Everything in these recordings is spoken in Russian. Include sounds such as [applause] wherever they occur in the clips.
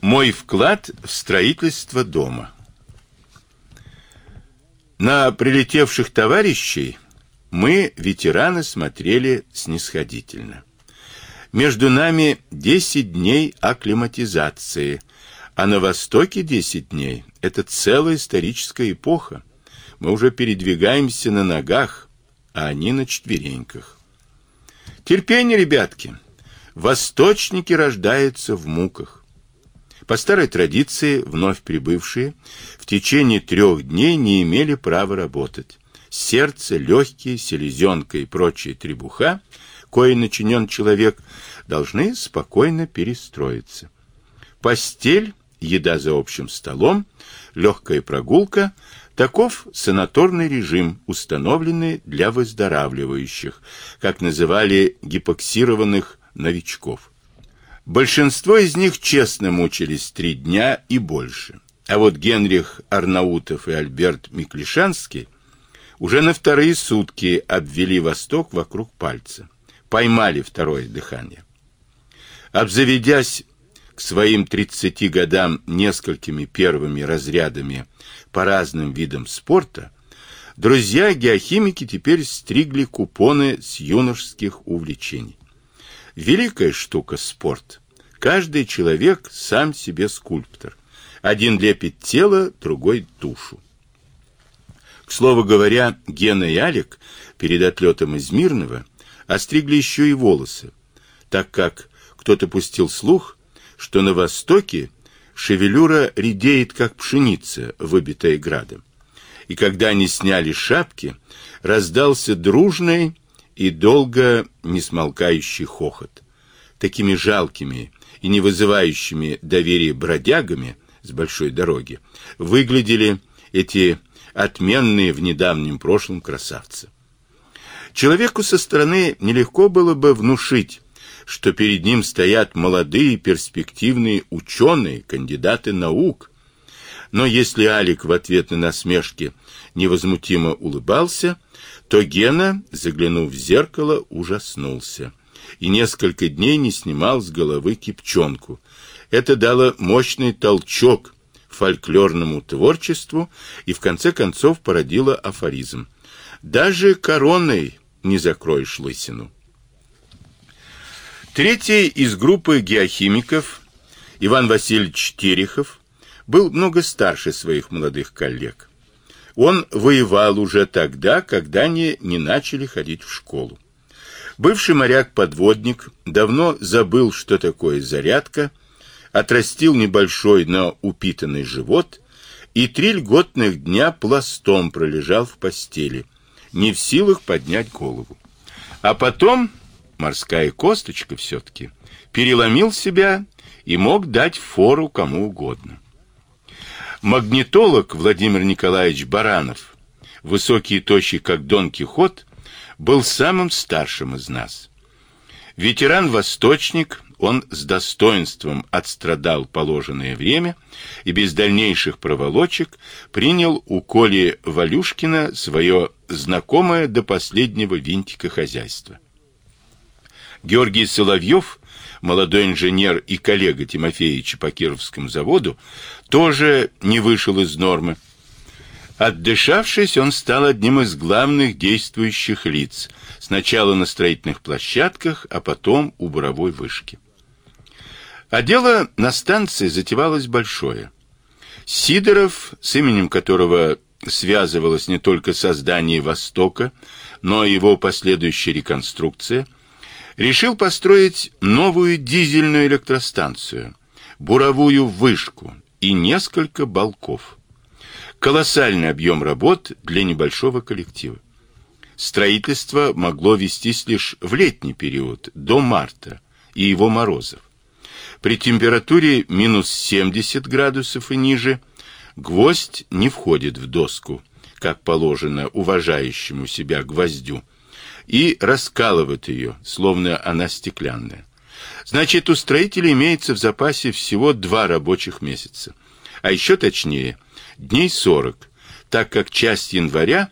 Мой вклад в строительство дома. На прилетевших товарищей мы, ветераны, смотрели снисходительно. Между нами 10 дней акклиматизации, а на Востоке 10 дней – это целая историческая эпоха. Мы уже передвигаемся на ногах, а они на четвереньках. Терпение, ребятки. Восточники рождаются в муках. По старой традиции, вновь прибывшие в течение трех дней не имели права работать. Сердце, легкие, селезенка и прочие требуха, кое начинен человек, должны спокойно перестроиться. Постель, еда за общим столом, легкая прогулка – Таков санаторный режим, установленный для выздоравливающих, как называли гипоксированных новичков. Большинство из них честно мучились три дня и больше. А вот Генрих Арнаутов и Альберт Миклишанский уже на вторые сутки обвели Восток вокруг пальца. Поймали второе дыхание. Обзаведясь к своим 30 годам несколькими первыми разрядами по разным видам спорта, друзья-геохимики теперь стригли купоны с юношеских увлечений. Великая штука спорт. Каждый человек сам себе скульптор. Один лепит тело, другой душу. К слову говоря, Гена и Алик перед отлетом из Мирного остригли еще и волосы, так как кто-то пустил слух, что на востоке шевелюра редеет, как пшеница, выбитая градом. И когда они сняли шапки, раздался дружный и долго не смолкающий хохот. Такими жалкими и не вызывающими доверия бродягами с большой дороги выглядели эти отменные в недавнем прошлом красавцы. Человеку со стороны нелегко было бы внушить, что перед ним стоят молодые перспективные ученые, кандидаты наук. Но если Алик в ответ на насмешки невозмутимо улыбался, то Гена, заглянув в зеркало, ужаснулся и несколько дней не снимал с головы кипчонку. Это дало мощный толчок фольклорному творчеству и в конце концов породило афоризм. Даже короной не закроешь лысину. Третий из группы геохимиков, Иван Васильевич Терехов, был много старше своих молодых коллег. Он воевал уже тогда, когда они не начали ходить в школу. Бывший моряк-подводник давно забыл, что такое зарядка, отрастил небольшой, но упитанный живот и три льготных дня пластом пролежал в постели, не в силах поднять голову. А потом морская косточка все-таки, переломил себя и мог дать фору кому угодно. Магнитолог Владимир Николаевич Баранов, высокий и тощий, как Дон Кихот, был самым старшим из нас. Ветеран-восточник, он с достоинством отстрадал положенное время и без дальнейших проволочек принял у Коли Валюшкина свое знакомое до последнего винтика хозяйство. Георгий Соловьев, молодой инженер и коллега Тимофеевича по Кировскому заводу, тоже не вышел из нормы. Отдышавшись, он стал одним из главных действующих лиц, сначала на строительных площадках, а потом у буровой вышки. А дело на станции затевалось большое. Сидоров, с именем которого связывалось не только создание Востока, но и его последующая реконструкция – решил построить новую дизельную электростанцию, буровую вышку и несколько балков. Колоссальный объем работ для небольшого коллектива. Строительство могло вестись лишь в летний период, до марта и его морозов. При температуре минус 70 градусов и ниже гвоздь не входит в доску, как положено уважающему себя гвоздю, и раскалывает ее, словно она стеклянная. Значит, у строителя имеется в запасе всего два рабочих месяца, а еще точнее, дней 40, так как часть января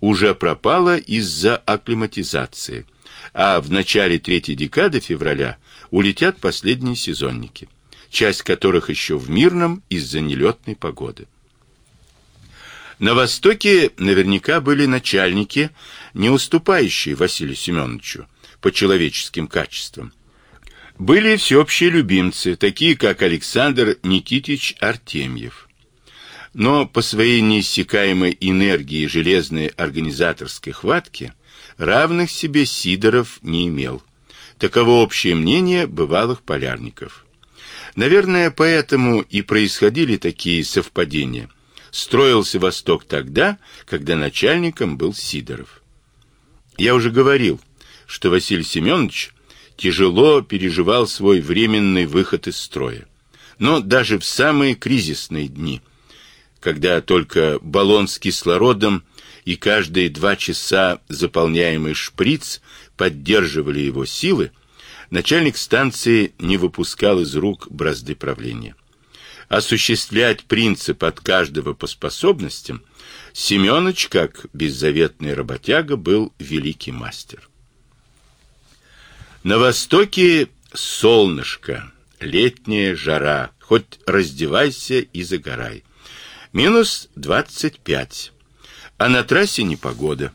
уже пропала из-за акклиматизации, а в начале третьей декады февраля улетят последние сезонники. часть которых еще в Мирном из-за нелетной погоды. На Востоке наверняка были начальники, не уступающие Василию Семеновичу по человеческим качествам. Были всеобщие любимцы, такие как Александр Никитич Артемьев. Но по своей неиссякаемой энергии и железной организаторской хватке равных себе Сидоров не имел. Таково общее мнение бывалых полярников. Наверное, поэтому и происходили такие совпадения. Строился Восток тогда, когда начальником был Сидоров. Я уже говорил, что Василий Семенович тяжело переживал свой временный выход из строя. Но даже в самые кризисные дни, когда только баллон с кислородом и каждые два часа заполняемый шприц поддерживали его силы, начальник станции не выпускал из рук бразды правления. Осуществлять принцип от каждого по способностям Семёныч, как беззаветный работяга, был великий мастер. На востоке солнышко, летняя жара, хоть раздевайся и загорай. Минус двадцать пять, а на трассе непогода.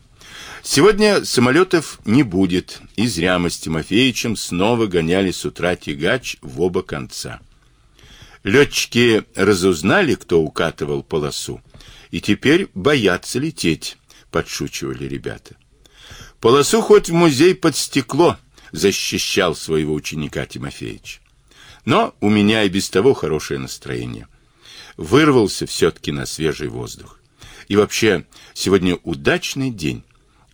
Сегодня самолетов не будет, и зря мы с Тимофеевичем снова гоняли с утра тягач в оба конца. Летчики разузнали, кто укатывал полосу, и теперь боятся лететь, подшучивали ребята. Полосу хоть в музей под стекло, защищал своего ученика Тимофеевич. Но у меня и без того хорошее настроение. Вырвался все-таки на свежий воздух. И вообще, сегодня удачный день.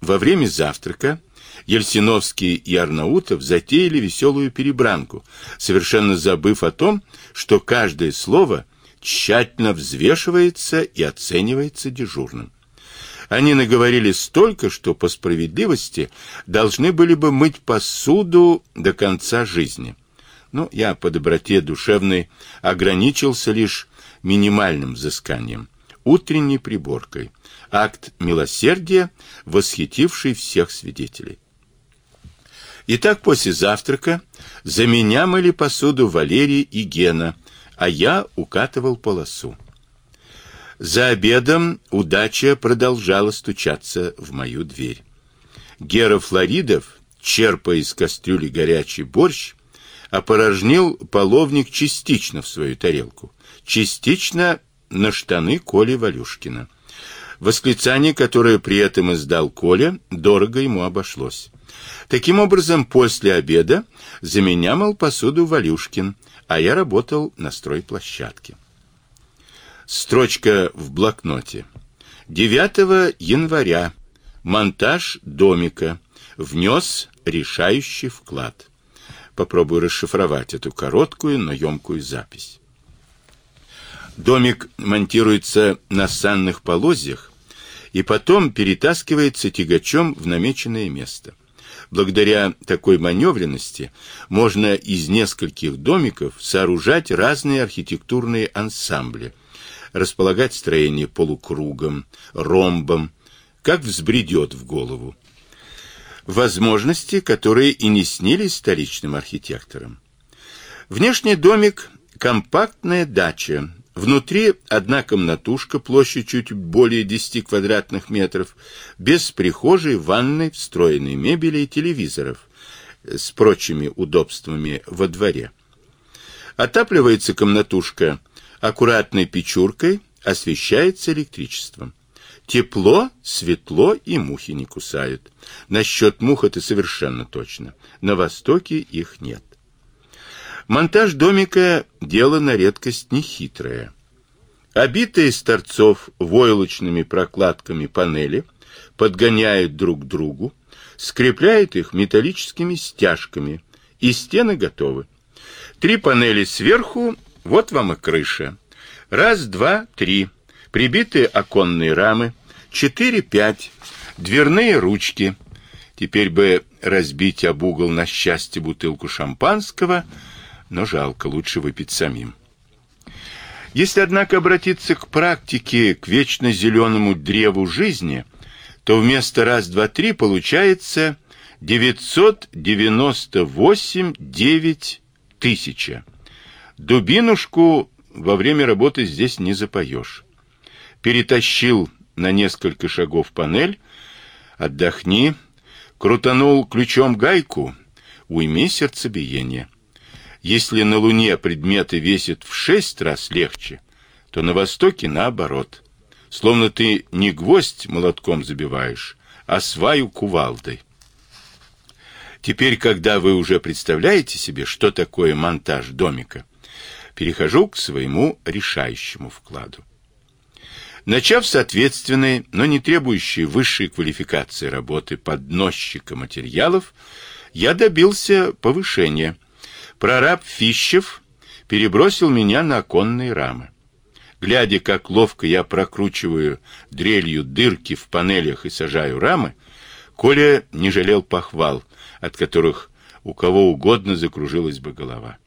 Во время завтрака Ельсиновский и Арнаутов затеяли веселую перебранку, совершенно забыв о том, что каждое слово тщательно взвешивается и оценивается дежурным. Они наговорили столько, что по справедливости должны были бы мыть посуду до конца жизни. Но я по доброте душевной ограничился лишь минимальным взысканием утренней приборкой. Акт милосердия, восхитивший всех свидетелей. Итак, после завтрака за меня мыли посуду Валерий и Гена, а я укатывал полосу. За обедом удача продолжала стучаться в мою дверь. Гера Флоридов, черпая из кастрюли горячий борщ, опорожнил половник частично в свою тарелку, частично на штаны Коли Валюшкина. Восклицание, которое при этом издал Коля, дорого ему обошлось. Таким образом, после обеда за меня мыл посуду Валюшкин, а я работал на стройплощадке. Строчка в блокноте. 9 января. Монтаж домика. Внес решающий вклад. Попробую расшифровать эту короткую, но емкую запись. Домик монтируется на санных полозьях и потом перетаскивается тягачом в намеченное место. Благодаря такой маневренности можно из нескольких домиков сооружать разные архитектурные ансамбли – располагать строение полукругом, ромбом, как взбредет в голову. Возможности, которые и не снились столичным архитекторам. Внешний домик – компактная дача. Внутри одна комнатушка, площадь чуть более 10 квадратных метров, без прихожей, ванной, встроенной мебели и телевизоров с прочими удобствами во дворе. Отапливается комнатушка аккуратной печуркой освещается электричеством. Тепло, светло и мухи не кусают. Насчет мух это совершенно точно. На Востоке их нет. Монтаж домика – дело на редкость нехитрое. Обитые с торцов войлочными прокладками панели подгоняют друг к другу, скрепляют их металлическими стяжками, и стены готовы. Три панели сверху вот вам и крыша. Раз, два, три. Прибитые оконные рамы. Четыре, пять. Дверные ручки. Теперь бы разбить об угол на счастье бутылку шампанского, но жалко, лучше выпить самим. Если, однако, обратиться к практике, к вечно зеленому древу жизни, то вместо раз, два, три получается 998 9 тысяча. Дубинушку во время работы здесь не запоешь. Перетащил на несколько шагов панель, отдохни, крутанул ключом гайку, уйми сердцебиение. Если на Луне предметы весят в шесть раз легче, то на Востоке наоборот. Словно ты не гвоздь молотком забиваешь, а сваю кувалдой. Теперь, когда вы уже представляете себе, что такое монтаж домика, перехожу к своему решающему вкладу. Начав с ответственной, но не требующей высшей квалификации работы подносчика материалов, я добился повышения. Прораб Фищев перебросил меня на оконные рамы. Глядя, как ловко я прокручиваю дрелью дырки в панелях и сажаю рамы, Коля не жалел похвал, от которых у кого угодно закружилась бы голова.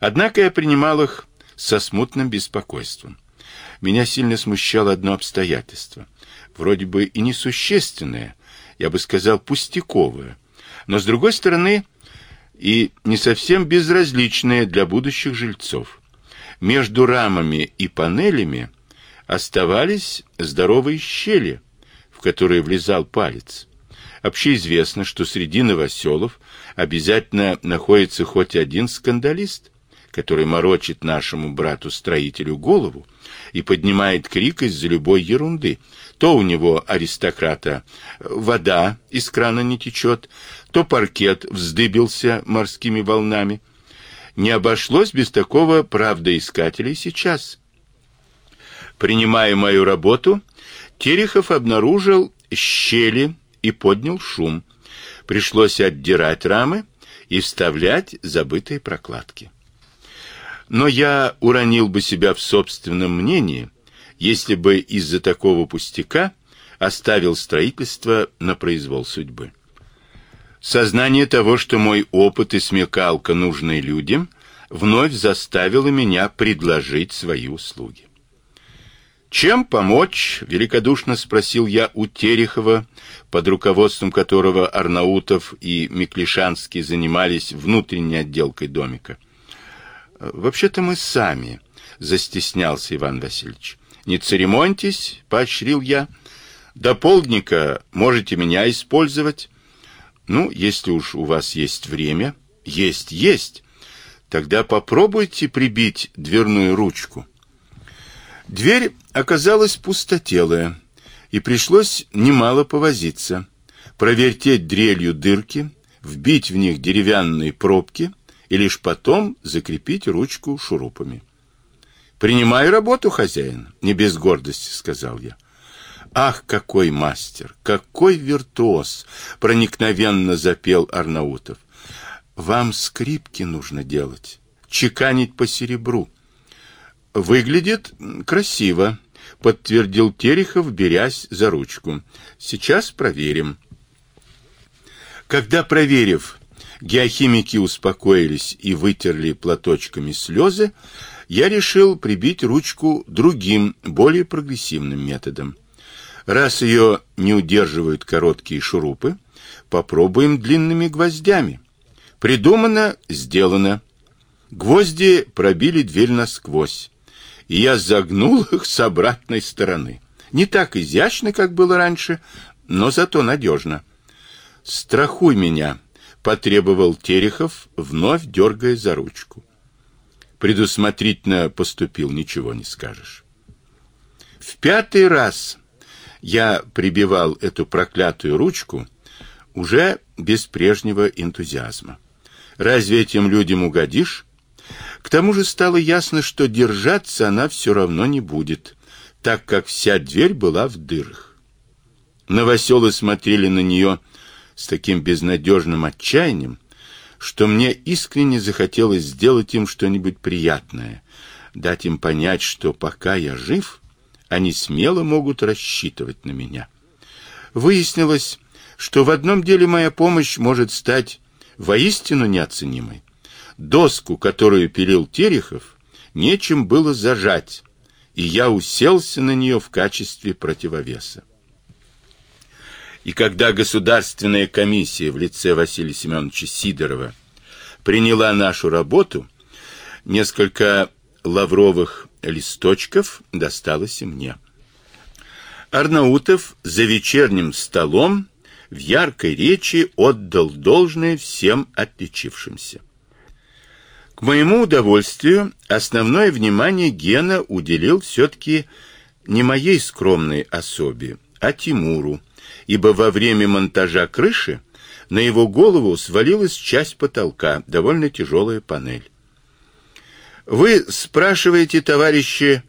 Однако я принимал их со смутным беспокойством. Меня сильно смущало одно обстоятельство, вроде бы и несущественное, я бы сказал, пустяковое, но с другой стороны и не совсем безразличное для будущих жильцов. Между рамами и панелями оставались здоровые щели, в которые влезал палец. Общеизвестно, что среди новоселов обязательно находится хоть один скандалист, который морочит нашему брату-строителю голову и поднимает крик из-за любой ерунды. То у него аристократа вода из крана не течет, то паркет вздыбился морскими волнами. Не обошлось без такого правдоискателя сейчас. Принимая мою работу, Терехов обнаружил щели и поднял шум. Пришлось отдирать рамы и вставлять забытые прокладки. Но я уронил бы себя в собственном мнении, если бы из-за такого пустяка оставил строительство на произвол судьбы. Сознание того, что мой опыт и смекалка нужны людям, вновь заставило меня предложить свои услуги. «Чем помочь?» — великодушно спросил я у Терехова, под руководством которого Арнаутов и Миклишанский занимались внутренней отделкой домика. Вообще-то мы сами, застеснялся Иван Васильевич. Не церемоньтесь, поощрил я. До полдника можете меня использовать. Ну, если уж у вас есть время, есть, есть. Тогда попробуйте прибить дверную ручку. Дверь оказалась пустотелая, и пришлось немало повозиться. Провертеть дрелью дырки, вбить в них деревянные пробки — и лишь потом закрепить ручку шурупами. «Принимай работу, хозяин», — не без гордости сказал я. «Ах, какой мастер! Какой виртуоз!» — проникновенно запел Арнаутов. «Вам скрипки нужно делать, чеканить по серебру». «Выглядит красиво», — подтвердил Терехов, берясь за ручку. «Сейчас проверим». Когда, проверив, геохимики успокоились и вытерли платочками слезы, я решил прибить ручку другим, более прогрессивным методом. Раз ее не удерживают короткие шурупы, попробуем длинными гвоздями. Придумано, сделано. Гвозди пробили дверь насквозь, и я загнул [laughs] их с обратной стороны. Не так изящно, как было раньше, но зато надежно. «Страхуй меня», потребовал Терехов, вновь дергая за ручку. Предусмотрительно поступил, ничего не скажешь. В пятый раз я прибивал эту проклятую ручку уже без прежнего энтузиазма. Разве этим людям угодишь? К тому же стало ясно, что держаться она все равно не будет, так как вся дверь была в дырах. Новоселы смотрели на нее с таким безнадежным отчаянием, что мне искренне захотелось сделать им что-нибудь приятное, дать им понять, что пока я жив, они смело могут рассчитывать на меня. Выяснилось, что в одном деле моя помощь может стать воистину неоценимой. Доску, которую пилил Терехов, нечем было зажать, и я уселся на нее в качестве противовеса. И когда государственная комиссия в лице Василия Семеновича Сидорова приняла нашу работу, Несколько лавровых листочков досталось мне. Арнаутов за вечерним столом в яркой речи отдал должное всем отличившимся. К моему удовольствию основное внимание Гена уделил все-таки не моей скромной особе, а Тимуру, ибо во время монтажа крыши на его голову свалилась часть потолка, довольно тяжелая панель. Вы спрашиваете, товарищи,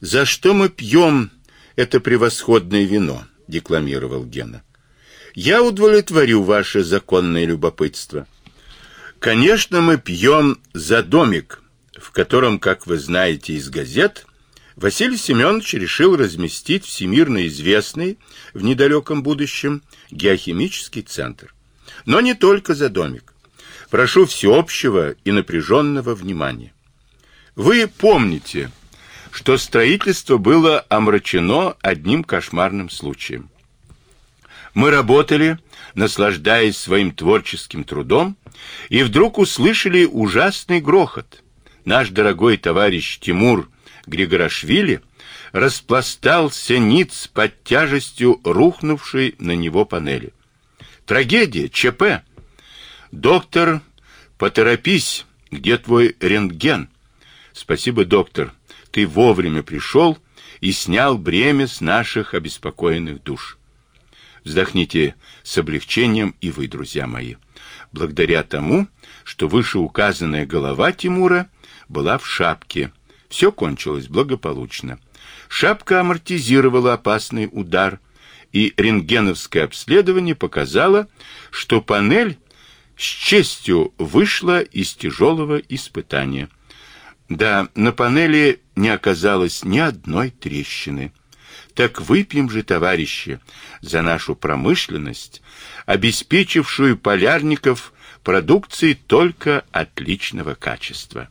за что мы пьем это превосходное вино, декламировал Гена. Я удовлетворю ваше законное любопытство. Конечно, мы пьем за домик, в котором, как вы знаете из газет, Василий Семенович решил разместить всемирно известный в недалеком будущем геохимический центр. Но не только за домик. Прошу всеобщего и напряженного внимания. Вы помните, что строительство было омрачено одним кошмарным случаем. Мы работали, наслаждаясь своим творческим трудом, и вдруг услышали ужасный грохот. Наш дорогой товарищ Тимур Григорашвили распластался ниц под тяжестью рухнувшей на него панели. Трагедия, ЧП. Доктор, поторопись, где твой рентген? Спасибо, доктор. Ты вовремя пришел и снял бремя с наших обеспокоенных душ. Вздохните с облегчением и вы, друзья мои. Благодаря тому, что вышеуказанная голова Тимура была в шапке, все кончилось благополучно. Шапка амортизировала опасный удар, и рентгеновское обследование показало, что панель с честью вышла из тяжелого испытания. Да, на панели не оказалось ни одной трещины. Так выпьем же, товарищи, за нашу промышленность, обеспечившую полярников продукцией только отличного качества.